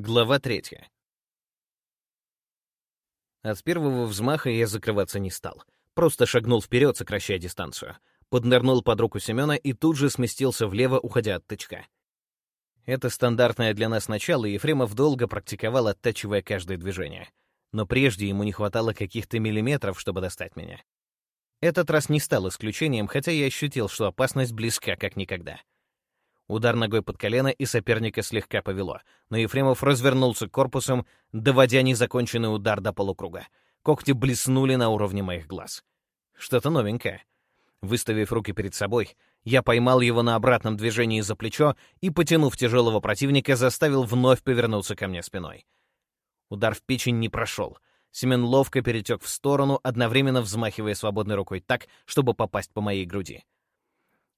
Глава третья. От первого взмаха я закрываться не стал. Просто шагнул вперед, сокращая дистанцию. Поднырнул под руку Семена и тут же сместился влево, уходя от тычка. Это стандартное для нас начало, и Ефремов долго практиковал, оттачивая каждое движение. Но прежде ему не хватало каких-то миллиметров, чтобы достать меня. Этот раз не стал исключением, хотя я ощутил, что опасность близка как никогда. Удар ногой под колено, и соперника слегка повело, но Ефремов развернулся корпусом, доводя незаконченный удар до полукруга. Когти блеснули на уровне моих глаз. Что-то новенькое. Выставив руки перед собой, я поймал его на обратном движении за плечо и, потянув тяжелого противника, заставил вновь повернуться ко мне спиной. Удар в печень не прошел. Семен ловко перетек в сторону, одновременно взмахивая свободной рукой так, чтобы попасть по моей груди.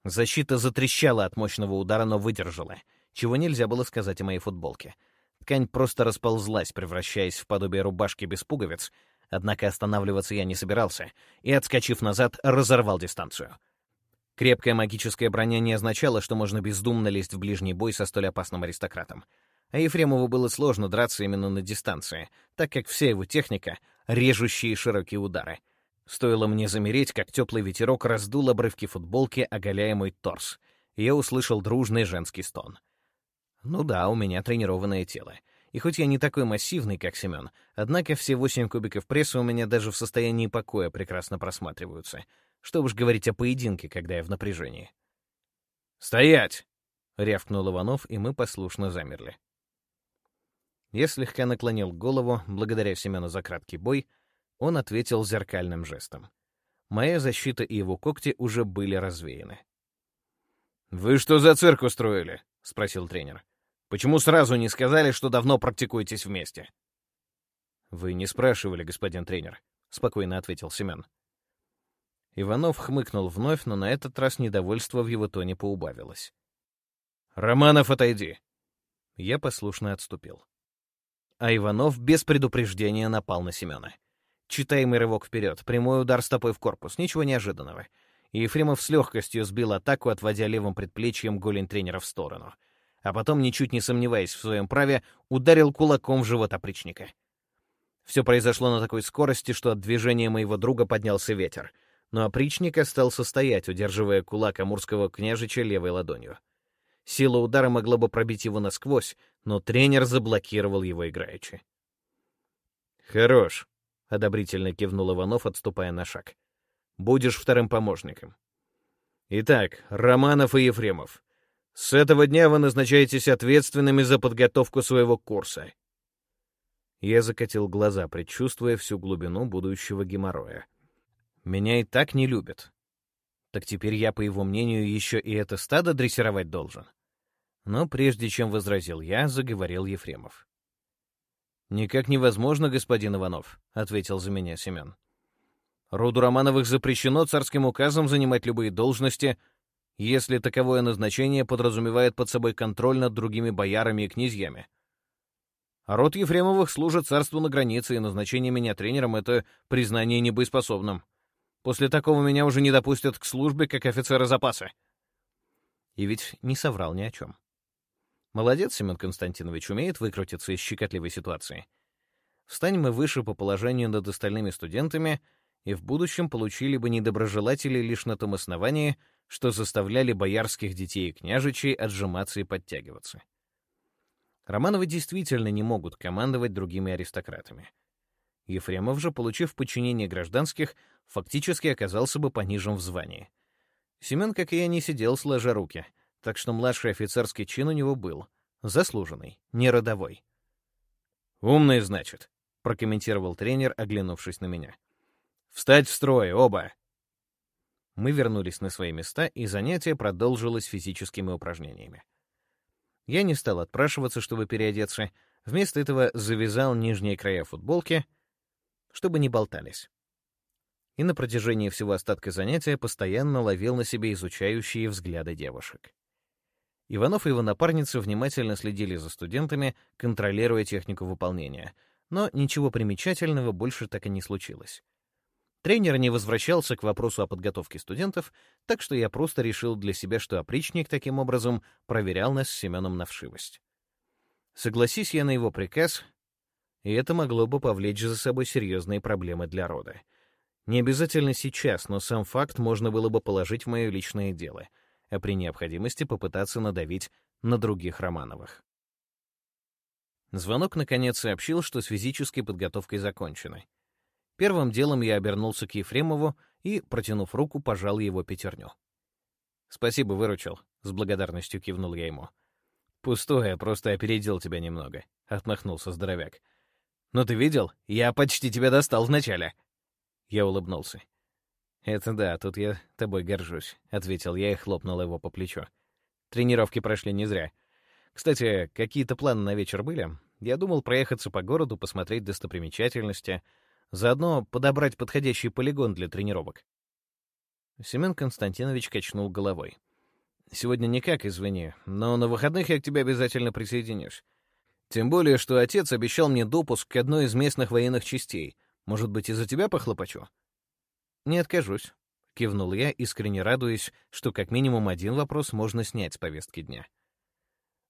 Защита затрещала от мощного удара, но выдержала, чего нельзя было сказать о моей футболке. Ткань просто расползлась, превращаясь в подобие рубашки без пуговиц, однако останавливаться я не собирался, и, отскочив назад, разорвал дистанцию. Крепкая магическая броня не означала, что можно бездумно лезть в ближний бой со столь опасным аристократом. А Ефремову было сложно драться именно на дистанции, так как вся его техника — режущие широкие удары — Стоило мне замереть, как теплый ветерок раздул обрывки футболки, оголяя мой торс. Я услышал дружный женский стон. Ну да, у меня тренированное тело. И хоть я не такой массивный, как Семен, однако все восемь кубиков пресса у меня даже в состоянии покоя прекрасно просматриваются. Что уж говорить о поединке, когда я в напряжении. «Стоять!» — рявкнул Иванов, и мы послушно замерли. Я слегка наклонил голову, благодаря Семену за краткий бой — он ответил зеркальным жестом. Моя защита и его когти уже были развеяны. «Вы что за цирк устроили?» — спросил тренер. «Почему сразу не сказали, что давно практикуетесь вместе?» «Вы не спрашивали, господин тренер», — спокойно ответил Семен. Иванов хмыкнул вновь, но на этот раз недовольство в его тоне поубавилось. «Романов, отойди!» Я послушно отступил. А Иванов без предупреждения напал на Семена. Читаемый рывок вперед, прямой удар стопой в корпус, ничего неожиданного. Ефремов с легкостью сбил атаку, отводя левым предплечьем голень тренера в сторону. А потом, ничуть не сомневаясь в своем праве, ударил кулаком в живот опричника. Все произошло на такой скорости, что от движения моего друга поднялся ветер. Но опричник остался стоять, удерживая кулак амурского княжича левой ладонью. Сила удара могла бы пробить его насквозь, но тренер заблокировал его играючи. «Хорош», — одобрительно кивнул Иванов, отступая на шаг. «Будешь вторым помощником». «Итак, Романов и Ефремов, с этого дня вы назначаетесь ответственными за подготовку своего курса». Я закатил глаза, предчувствуя всю глубину будущего геморроя. «Меня и так не любят. Так теперь я, по его мнению, еще и это стадо дрессировать должен». Но прежде чем возразил я, заговорил Ефремов. «Никак невозможно, господин Иванов», — ответил за меня Семен. «Роду Романовых запрещено царским указом занимать любые должности, если таковое назначение подразумевает под собой контроль над другими боярами и князьями. А род Ефремовых служит царству на границе, и назначение меня тренером — это признание небоеспособным. После такого меня уже не допустят к службе как офицера запаса». И ведь не соврал ни о чем. Молодец, Семен Константинович, умеет выкрутиться из щекотливой ситуации. Встанем мы выше по положению над остальными студентами, и в будущем получили бы недоброжелатели лишь на том основании, что заставляли боярских детей и княжичей отжиматься и подтягиваться. Романовы действительно не могут командовать другими аристократами. Ефремов же, получив подчинение гражданских, фактически оказался бы понижен в звании. Семен, как и я, не сидел сложа руки — так что младший офицерский чин у него был. Заслуженный, не родовой. «Умный, значит», — прокомментировал тренер, оглянувшись на меня. «Встать в строй, оба!» Мы вернулись на свои места, и занятие продолжилось физическими упражнениями. Я не стал отпрашиваться, чтобы переодеться, вместо этого завязал нижние края футболки, чтобы не болтались. И на протяжении всего остатка занятия постоянно ловил на себе изучающие взгляды девушек. Иванов и его напарница внимательно следили за студентами, контролируя технику выполнения. Но ничего примечательного больше так и не случилось. Тренер не возвращался к вопросу о подготовке студентов, так что я просто решил для себя, что опричник таким образом проверял нас с Семеном на вшивость. Согласись я на его приказ, и это могло бы повлечь за собой серьезные проблемы для рода. Не обязательно сейчас, но сам факт можно было бы положить в мое личное дело, а при необходимости попытаться надавить на других Романовых. Звонок наконец сообщил, что с физической подготовкой закончено. Первым делом я обернулся к Ефремову и, протянув руку, пожал его пятерню. «Спасибо, выручил», — с благодарностью кивнул я ему. «Пустое, просто опередил тебя немного», — отмахнулся здоровяк. «Но ты видел? Я почти тебя достал вначале». Я улыбнулся. «Это да, тут я тобой горжусь», — ответил я и хлопнул его по плечу. «Тренировки прошли не зря. Кстати, какие-то планы на вечер были? Я думал проехаться по городу, посмотреть достопримечательности, заодно подобрать подходящий полигон для тренировок». Семен Константинович качнул головой. Сегодня никак, извини, но на выходных я к тебе обязательно присоединюсь. Тем более, что отец обещал мне допуск к одной из местных военных частей. Может быть, из-за тебя похлопочу? Не откажусь, кивнул я, искренне радуясь, что как минимум один вопрос можно снять с повестки дня.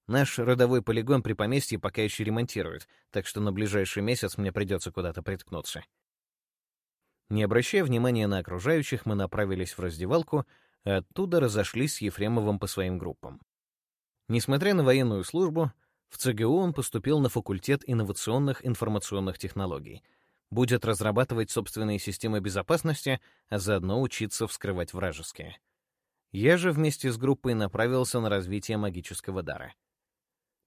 Наш родовой полигон при поместье пока еще ремонтируют, так что на ближайший месяц мне придется куда-то приткнуться. Не обращая внимания на окружающих, мы направились в раздевалку, Оттуда разошлись с Ефремовым по своим группам. Несмотря на военную службу, в ЦГУ он поступил на факультет инновационных информационных технологий. Будет разрабатывать собственные системы безопасности, а заодно учиться вскрывать вражеские. Я же вместе с группой направился на развитие магического дара.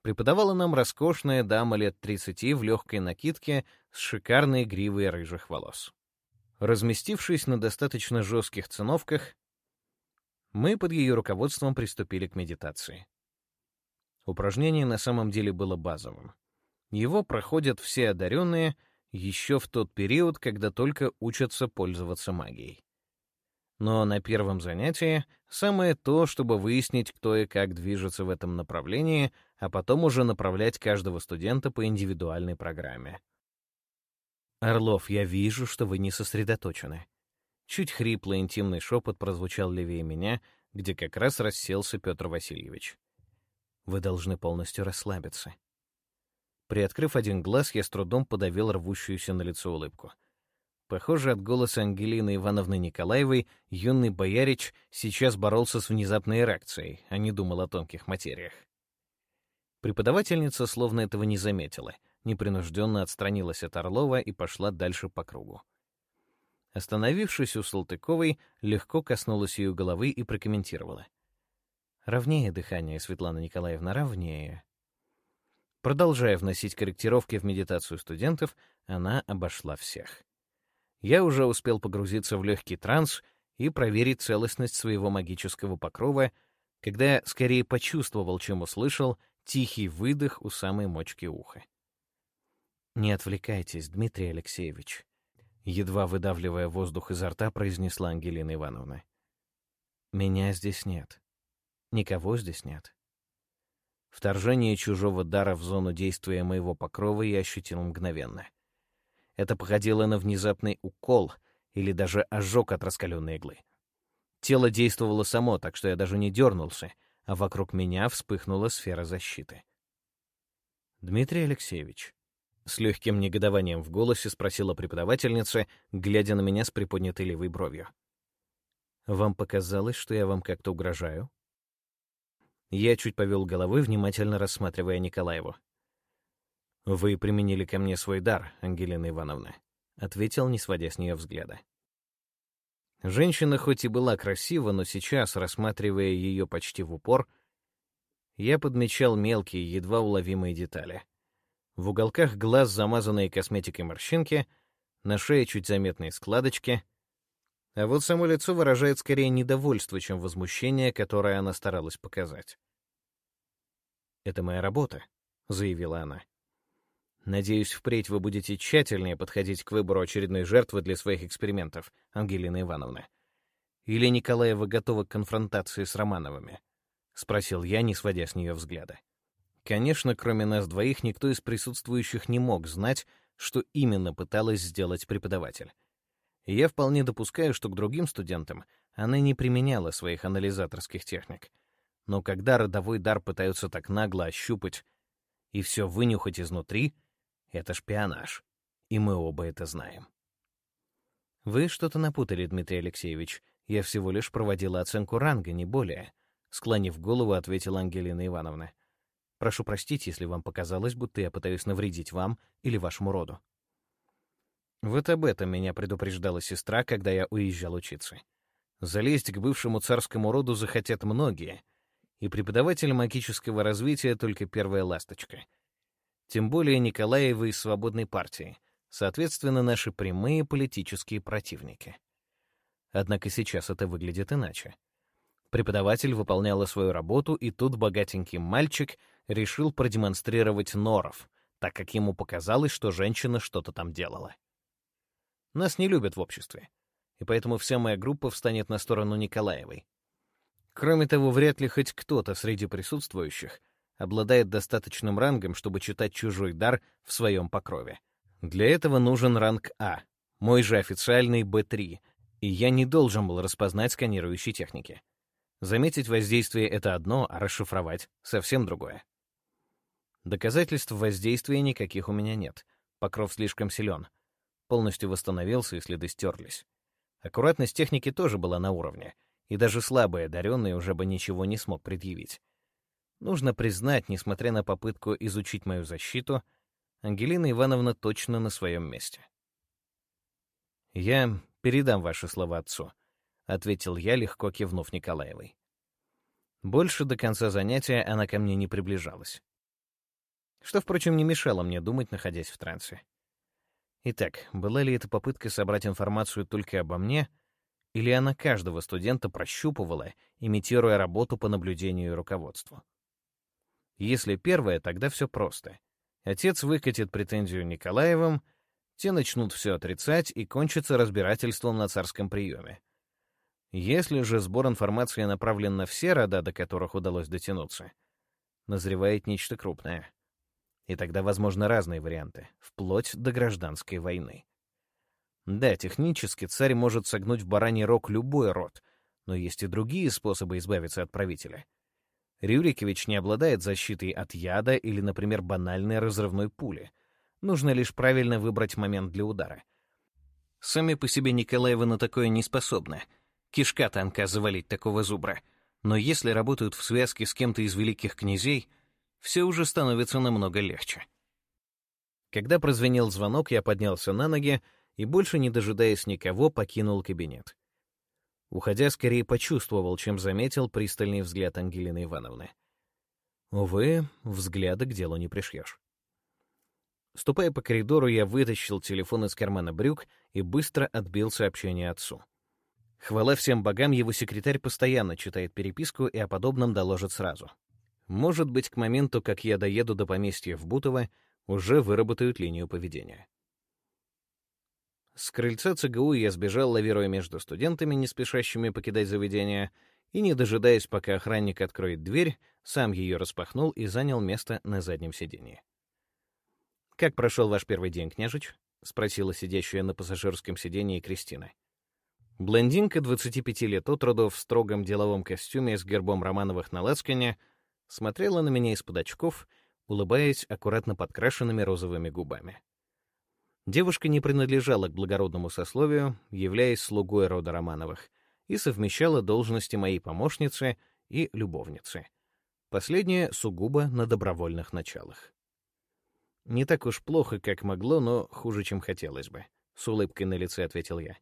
Преподавала нам роскошная дама лет 30 в легкой накидке с шикарной гривой рыжих волос. Разместившись на достаточно жестких циновках, мы под ее руководством приступили к медитации. Упражнение на самом деле было базовым. Его проходят все одаренные еще в тот период, когда только учатся пользоваться магией. Но на первом занятии самое то, чтобы выяснить, кто и как движется в этом направлении, а потом уже направлять каждого студента по индивидуальной программе. «Орлов, я вижу, что вы не сосредоточены. Чуть хриплый интимный шепот прозвучал левее меня, где как раз расселся Петр Васильевич. «Вы должны полностью расслабиться». Приоткрыв один глаз, я с трудом подавил рвущуюся на лицо улыбку. Похоже, от голоса Ангелины Ивановны Николаевой юный боярич сейчас боролся с внезапной эрекцией, а не думал о тонких материях. Преподавательница словно этого не заметила, непринужденно отстранилась от Орлова и пошла дальше по кругу. Остановившись у Салтыковой, легко коснулась ее головы и прокомментировала. «Ровнее дыхание, Светлана Николаевна, ровнее». Продолжая вносить корректировки в медитацию студентов, она обошла всех. Я уже успел погрузиться в легкий транс и проверить целостность своего магического покрова, когда скорее почувствовал, чем услышал, тихий выдох у самой мочки уха. «Не отвлекайтесь, Дмитрий Алексеевич», едва выдавливая воздух изо рта, произнесла Ангелина Ивановна. Меня здесь нет. Никого здесь нет. Вторжение чужого дара в зону действия моего покрова я ощутил мгновенно. Это походило на внезапный укол или даже ожог от раскаленной иглы. Тело действовало само, так что я даже не дернулся, а вокруг меня вспыхнула сфера защиты. «Дмитрий Алексеевич», с легким негодованием в голосе спросила преподавательница, глядя на меня с приподнятой левой бровью. «Вам показалось, что я вам как-то угрожаю?» Я чуть повел головой, внимательно рассматривая Николаеву. «Вы применили ко мне свой дар, Ангелина Ивановна», — ответил, не сводя с нее взгляда. Женщина хоть и была красива, но сейчас, рассматривая ее почти в упор, я подмечал мелкие, едва уловимые детали — в уголках глаз замазанные косметикой морщинки, на шее чуть заметные складочки. А вот само лицо выражает скорее недовольство, чем возмущение, которое она старалась показать. «Это моя работа», — заявила она. «Надеюсь, впредь вы будете тщательнее подходить к выбору очередной жертвы для своих экспериментов, Ангелина Ивановна. Или Николаева готова к конфронтации с Романовыми?» — спросил я, не сводя с нее взгляда. Конечно, кроме нас двоих, никто из присутствующих не мог знать, что именно пыталась сделать преподаватель. И я вполне допускаю, что к другим студентам она не применяла своих анализаторских техник. Но когда родовой дар пытаются так нагло ощупать, И все вынюхать изнутри — это шпионаж. И мы оба это знаем. Вы что-то напутали, Дмитрий Алексеевич. Я всего лишь проводила оценку ранга, не более. Склонив голову, ответила Ангелина Ивановна. Прошу простить, если вам показалось, будто я пытаюсь навредить вам или вашему роду. Вот об этом меня предупреждала сестра, когда я уезжал учиться. Залезть к бывшему царскому роду захотят многие, и преподаватель магического развития только первая ласточка. Тем более Николаевы из свободной партии, соответственно, наши прямые политические противники. Однако сейчас это выглядит иначе. Преподаватель выполняла свою работу, и тут богатенький мальчик решил продемонстрировать норов, так как ему показалось, что женщина что-то там делала. Нас не любят в обществе, и поэтому вся моя группа встанет на сторону Николаевой. Кроме того, вряд ли хоть кто-то среди присутствующих обладает достаточным рангом, чтобы читать чужой дар в своем покрове. Для этого нужен ранг А, мой же официальный Б3, и я не должен был распознать сканирующие техники. Заметить воздействие — это одно, а расшифровать — совсем другое. Доказательств воздействия никаких у меня нет. Покров слишком силен. Полностью восстановился, и следы стерлись. Аккуратность техники тоже была на уровне, и даже слабый одаренный уже бы ничего не смог предъявить. Нужно признать, несмотря на попытку изучить мою защиту, Ангелина Ивановна точно на своем месте. Я передам ваши слова отцу. — ответил я, легко кивнув Николаевой. Больше до конца занятия она ко мне не приближалась. Что, впрочем, не мешало мне думать, находясь в трансе. Итак, была ли это попытка собрать информацию только обо мне, или она каждого студента прощупывала, имитируя работу по наблюдению и руководству? Если первое, тогда все просто. Отец выкатит претензию Николаевым, те начнут все отрицать и кончится разбирательством на царском приеме. Если же сбор информации направлен на все рода, до которых удалось дотянуться, назревает нечто крупное. И тогда возможны разные варианты, вплоть до гражданской войны. Да, технически царь может согнуть в бараний рог любой род, но есть и другие способы избавиться от правителя. Рюрикович не обладает защитой от яда или, например, банальной разрывной пули. Нужно лишь правильно выбрать момент для удара. Сами по себе Николаевы на такое не способны — Кишка танка завалить такого зубра. Но если работают в связке с кем-то из великих князей, все уже становится намного легче. Когда прозвенел звонок, я поднялся на ноги и, больше не дожидаясь никого, покинул кабинет. Уходя, скорее почувствовал, чем заметил пристальный взгляд Ангелины Ивановны. Увы, взгляда к делу не пришьешь. Ступая по коридору, я вытащил телефон из кармана брюк и быстро отбил сообщение отцу. Хвала всем богам, его секретарь постоянно читает переписку и о подобном доложит сразу. Может быть, к моменту, как я доеду до поместья в Бутово, уже выработают линию поведения. С крыльца ЦГУ я сбежал, лавируя между студентами, не спешащими покидать заведение, и, не дожидаясь, пока охранник откроет дверь, сам ее распахнул и занял место на заднем сиденье. «Как прошел ваш первый день, княжич?» — спросила сидящая на пассажирском сиденье Кристина. Блондинка 25 лет от роду в строгом деловом костюме с гербом Романовых на лацкане смотрела на меня из-под очков, улыбаясь аккуратно подкрашенными розовыми губами. Девушка не принадлежала к благородному сословию, являясь слугой рода Романовых, и совмещала должности моей помощницы и любовницы. Последнее сугубо на добровольных началах. «Не так уж плохо, как могло, но хуже, чем хотелось бы», — с улыбкой на лице ответил я.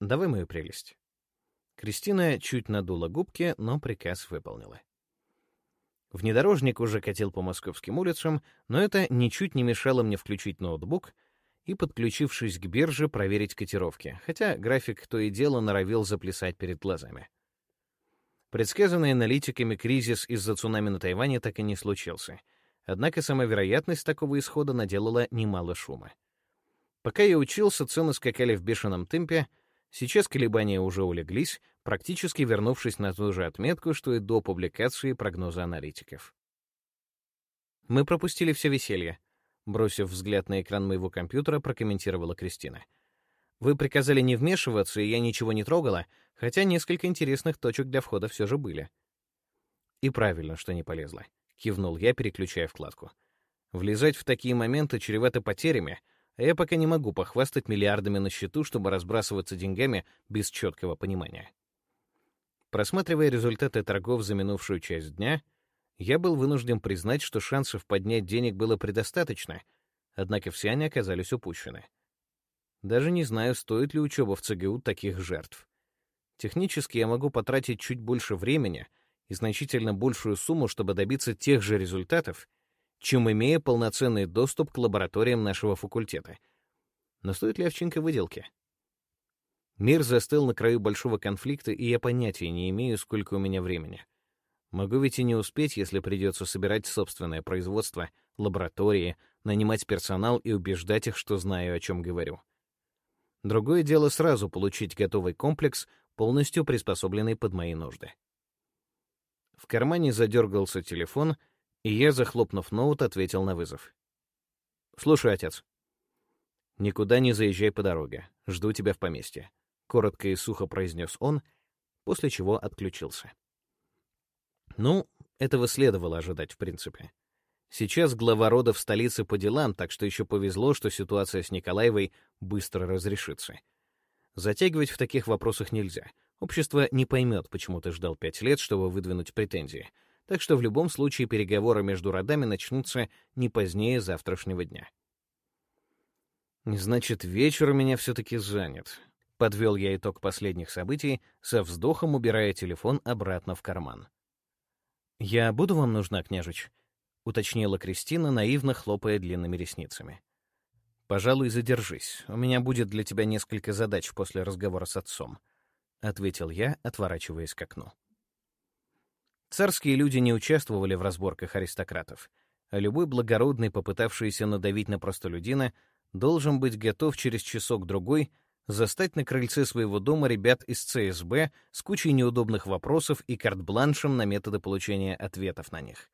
Давай мою прелесть». Кристина чуть надула губки, но приказ выполнила. Внедорожник уже катил по московским улицам, но это ничуть не мешало мне включить ноутбук и, подключившись к бирже, проверить котировки, хотя график то и дело норовил заплясать перед глазами. Предсказанный аналитиками кризис из-за цунами на Тайване так и не случился, однако сама вероятность такого исхода наделала немало шума. Пока я учился, цены скакали в бешеном темпе, Сейчас колебания уже улеглись, практически вернувшись на ту же отметку, что и до публикации прогноза аналитиков. «Мы пропустили все веселье», — бросив взгляд на экран моего компьютера, прокомментировала Кристина. «Вы приказали не вмешиваться, и я ничего не трогала, хотя несколько интересных точек для входа все же были». И правильно, что не полезла. кивнул я, переключая вкладку. Влезать в такие моменты чревато потерями, а я пока не могу похвастать миллиардами на счету, чтобы разбрасываться деньгами без четкого понимания. Просматривая результаты торгов за минувшую часть дня, я был вынужден признать, что шансов поднять денег было предостаточно, однако все они оказались упущены. Даже не знаю, стоит ли учеба в ЦГУ таких жертв. Технически я могу потратить чуть больше времени и значительно большую сумму, чтобы добиться тех же результатов, чем имея полноценный доступ к лабораториям нашего факультета. Но стоит ли овчинка выделки? Мир застыл на краю большого конфликта, и я понятия не имею, сколько у меня времени. Могу ведь и не успеть, если придется собирать собственное производство, лаборатории, нанимать персонал и убеждать их, что знаю, о чем говорю. Другое дело сразу получить готовый комплекс, полностью приспособленный под мои нужды. В кармане задергался телефон, и я, захлопнув ноут, ответил на вызов. «Слушай, отец». «Никуда не заезжай по дороге. Жду тебя в поместье», — коротко и сухо произнес он, после чего отключился. Ну, этого следовало ожидать, в принципе. Сейчас глава рода в столице по делам, так что еще повезло, что ситуация с Николаевой быстро разрешится. Затягивать в таких вопросах нельзя. Общество не поймет, почему ты ждал пять лет, чтобы выдвинуть претензии. Так что в любом случае переговоры между родами начнутся не позднее завтрашнего дня. Значит, вечер у меня все-таки занят. Подвел я итог последних событий, со вздохом убирая телефон обратно в карман. «Я буду вам нужна, княжич?» — уточнила Кристина, наивно хлопая длинными ресницами. «Пожалуй, задержись. У меня будет для тебя несколько задач после разговора с отцом», — ответил я, отворачиваясь к окну. Царские люди не участвовали в разборках аристократов, а любой благородный, попытавшийся надавить на простолюдина, должен быть готов через часок-другой застать на крыльце своего дома ребят из ЦСБ с кучей неудобных вопросов и карт-бланшем на методы получения ответов на них.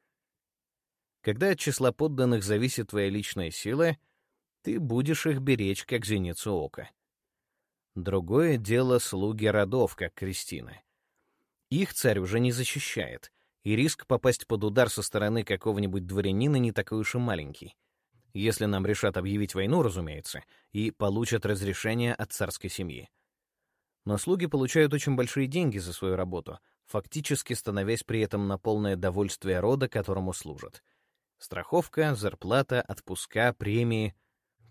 Когда от числа подданных зависит твоя личная сила — ты будешь их беречь, как зеницу ока. Другое дело слуги родов, как Кристина. Их царь уже не защищает, и риск попасть под удар со стороны какого-нибудь дворянина не такой уж и маленький. Если нам решат объявить войну, разумеется, и получат разрешение от царской семьи. Но слуги получают очень большие деньги за свою работу, фактически становясь при этом на полное довольствие рода, которому служат. Страховка, зарплата, отпуска, премии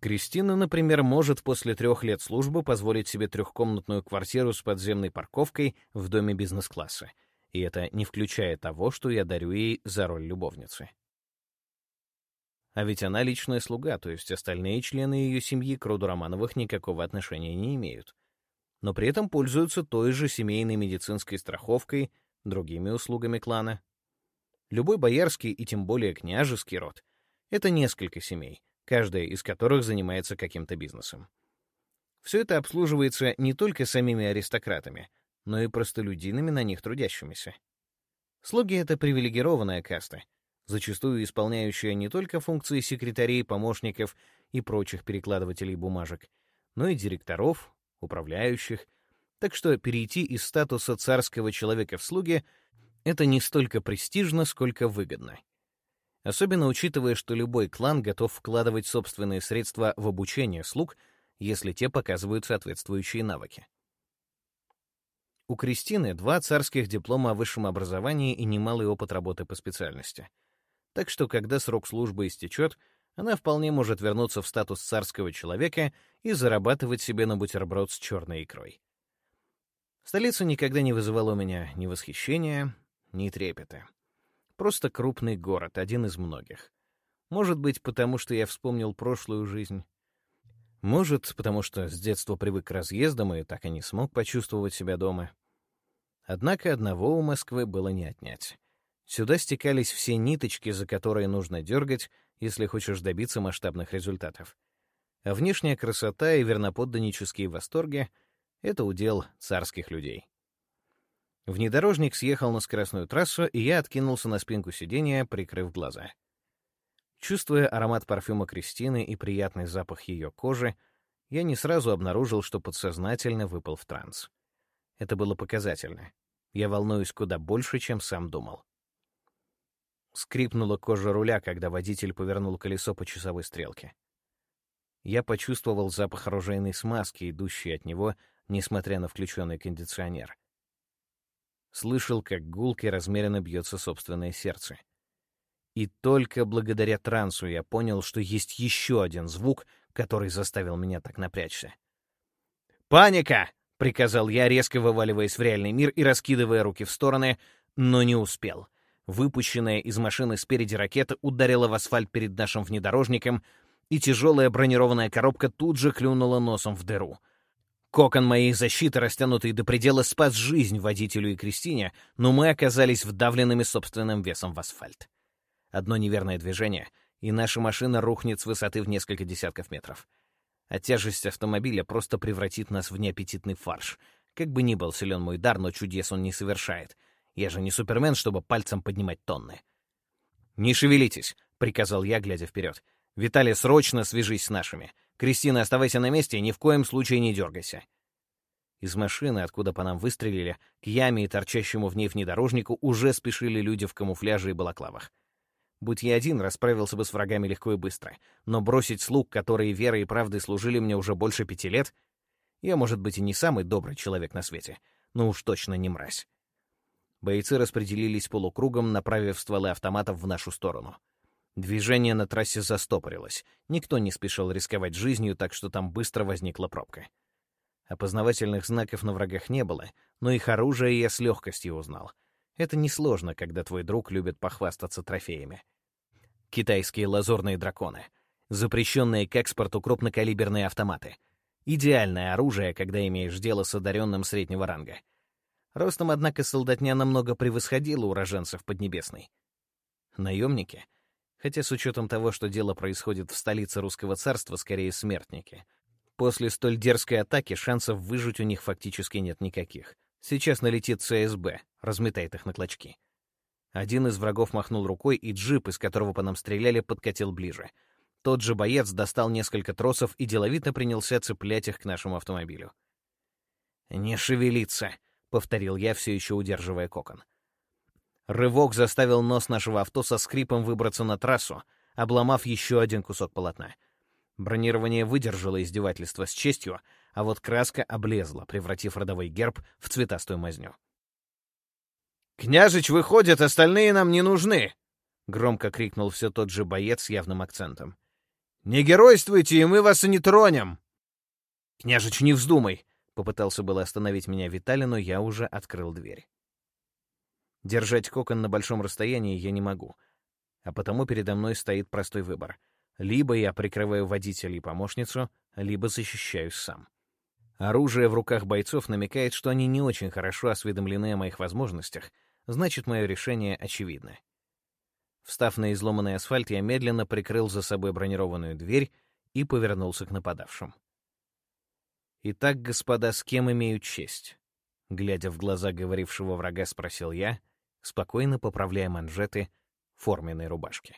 Кристина, например, может после трех лет службы позволить себе трехкомнатную квартиру с подземной парковкой в доме бизнес-класса. И это не включая того, что я дарю ей за роль любовницы. А ведь она личная слуга, то есть остальные члены ее семьи к роду Романовых никакого отношения не имеют. Но при этом пользуются той же семейной медицинской страховкой, другими услугами клана. Любой боярский и тем более княжеский род — это несколько семей — каждая из которых занимается каким-то бизнесом. Все это обслуживается не только самими аристократами, но и простолюдинами на них трудящимися. Слуги — это привилегированная каста, зачастую исполняющая не только функции секретарей, помощников и прочих перекладывателей бумажек, но и директоров, управляющих, так что перейти из статуса царского человека в слуги — это не столько престижно, сколько выгодно. Особенно учитывая, что любой клан готов вкладывать собственные средства в обучение слуг, если те показывают соответствующие навыки. У Кристины два царских диплома о высшем образовании и немалый опыт работы по специальности. Так что, когда срок службы истечет, она вполне может вернуться в статус царского человека и зарабатывать себе на бутерброд с черной икрой. Столица никогда не вызывала у меня ни восхищения, ни трепета. Просто крупный город, один из многих. Может быть, потому что я вспомнил прошлую жизнь. Может, потому что с детства привык к разъездам и так и не смог почувствовать себя дома. Однако одного у Москвы было не отнять. Сюда стекались все ниточки, за которые нужно дергать, если хочешь добиться масштабных результатов. А внешняя красота и верноподданнические восторги — это удел царских людей. Внедорожник съехал на скоростную трассу, и я откинулся на спинку сиденья, прикрыв глаза. Чувствуя аромат парфюма Кристины и приятный запах ее кожи, я не сразу обнаружил, что подсознательно выпал в транс. Это было показательно. Я волнуюсь куда больше, чем сам думал. Скрипнула кожа руля, когда водитель повернул колесо по часовой стрелке. Я почувствовал запах оружейной смазки, идущей от него, несмотря на включенный кондиционер. Слышал, как гулко размеренно бьется собственное сердце. И только благодаря трансу я понял, что есть еще один звук, который заставил меня так напрячься. «Паника!» — приказал я, резко вываливаясь в реальный мир и раскидывая руки в стороны, но не успел. Выпущенная из машины спереди ракета ударила в асфальт перед нашим внедорожником, и тяжелая бронированная коробка тут же клюнула носом в дыру. Кокон моей защиты, растянутый до предела, спас жизнь водителю и Кристине, но мы оказались вдавленными собственным весом в асфальт. Одно неверное движение, и наша машина рухнет с высоты в несколько десятков метров. А тяжесть автомобиля просто превратит нас в неаппетитный фарш. Как бы ни был силен мой дар, но чудес он не совершает — я же не Супермен, чтобы пальцем поднимать тонны. «Не шевелитесь», — приказал я, глядя вперед. «Виталий, срочно свяжись с нашими. Кристина, оставайся на месте и ни в коем случае не дергайся». Из машины, откуда по нам выстрелили, к яме и торчащему в ней внедорожнику уже спешили люди в камуфляже и балаклавах. Будь я один, расправился бы с врагами легко и быстро. Но бросить слуг, которые верой и правдой служили мне уже больше пяти лет... Я, может быть, и не самый добрый человек на свете, но уж точно не мразь. Бойцы распределились полукругом, направив стволы автоматов в нашу сторону. Движение на трассе застопорилось. Никто не спешил рисковать жизнью, так что там быстро возникла пробка. Опознавательных знаков на врагах не было, но их оружие я с легкостью узнал. Это несложно, когда твой друг любит похвастаться трофеями. Китайские лазурные драконы. Запрещенные к экспорту крупнокалиберные автоматы. Идеальное оружие, когда имеешь дело с одаренным среднего ранга — Ростом, однако, солдатня намного превосходила уроженцев Поднебесной. Наемники? Хотя с учетом того, что дело происходит в столице русского царства, скорее смертники. После столь дерзкой атаки шансов выжить у них фактически нет никаких. Сейчас налетит ЦСБ, разметает их на клочки. Один из врагов махнул рукой, и джип, из которого по нам стреляли, подкатил ближе. Тот же боец достал несколько тросов и деловито принялся цеплять их к нашему автомобилю. «Не шевелиться!» Повторил я, все еще удерживая кокон. Рывок заставил нос нашего авто со скрипом выбраться на трассу, обломав еще один кусок полотна. Бронирование выдержало издевательство с честью, а вот краска облезла, превратив родовой герб в цветастую мазню. «Княжич выходит, остальные нам не нужны!» — громко крикнул все тот же боец с явным акцентом. «Не геройствуйте, и мы вас и не тронем!» «Княжич, не вздумай!» Попытался было остановить меня Виталий, но я уже открыл дверь. Держать кокон на большом расстоянии я не могу, а потому передо мной стоит простой выбор. Либо я прикрываю водителя и помощницу, либо защищаюсь сам. Оружие в руках бойцов намекает, что они не очень хорошо осведомлены о моих возможностях, значит, мое решение очевидно. Встав на изломанный асфальт, я медленно прикрыл за собой бронированную дверь и повернулся к нападавшим. «Итак, господа, с кем имею честь?» Глядя в глаза говорившего врага, спросил я, спокойно поправляя манжеты форменной рубашки.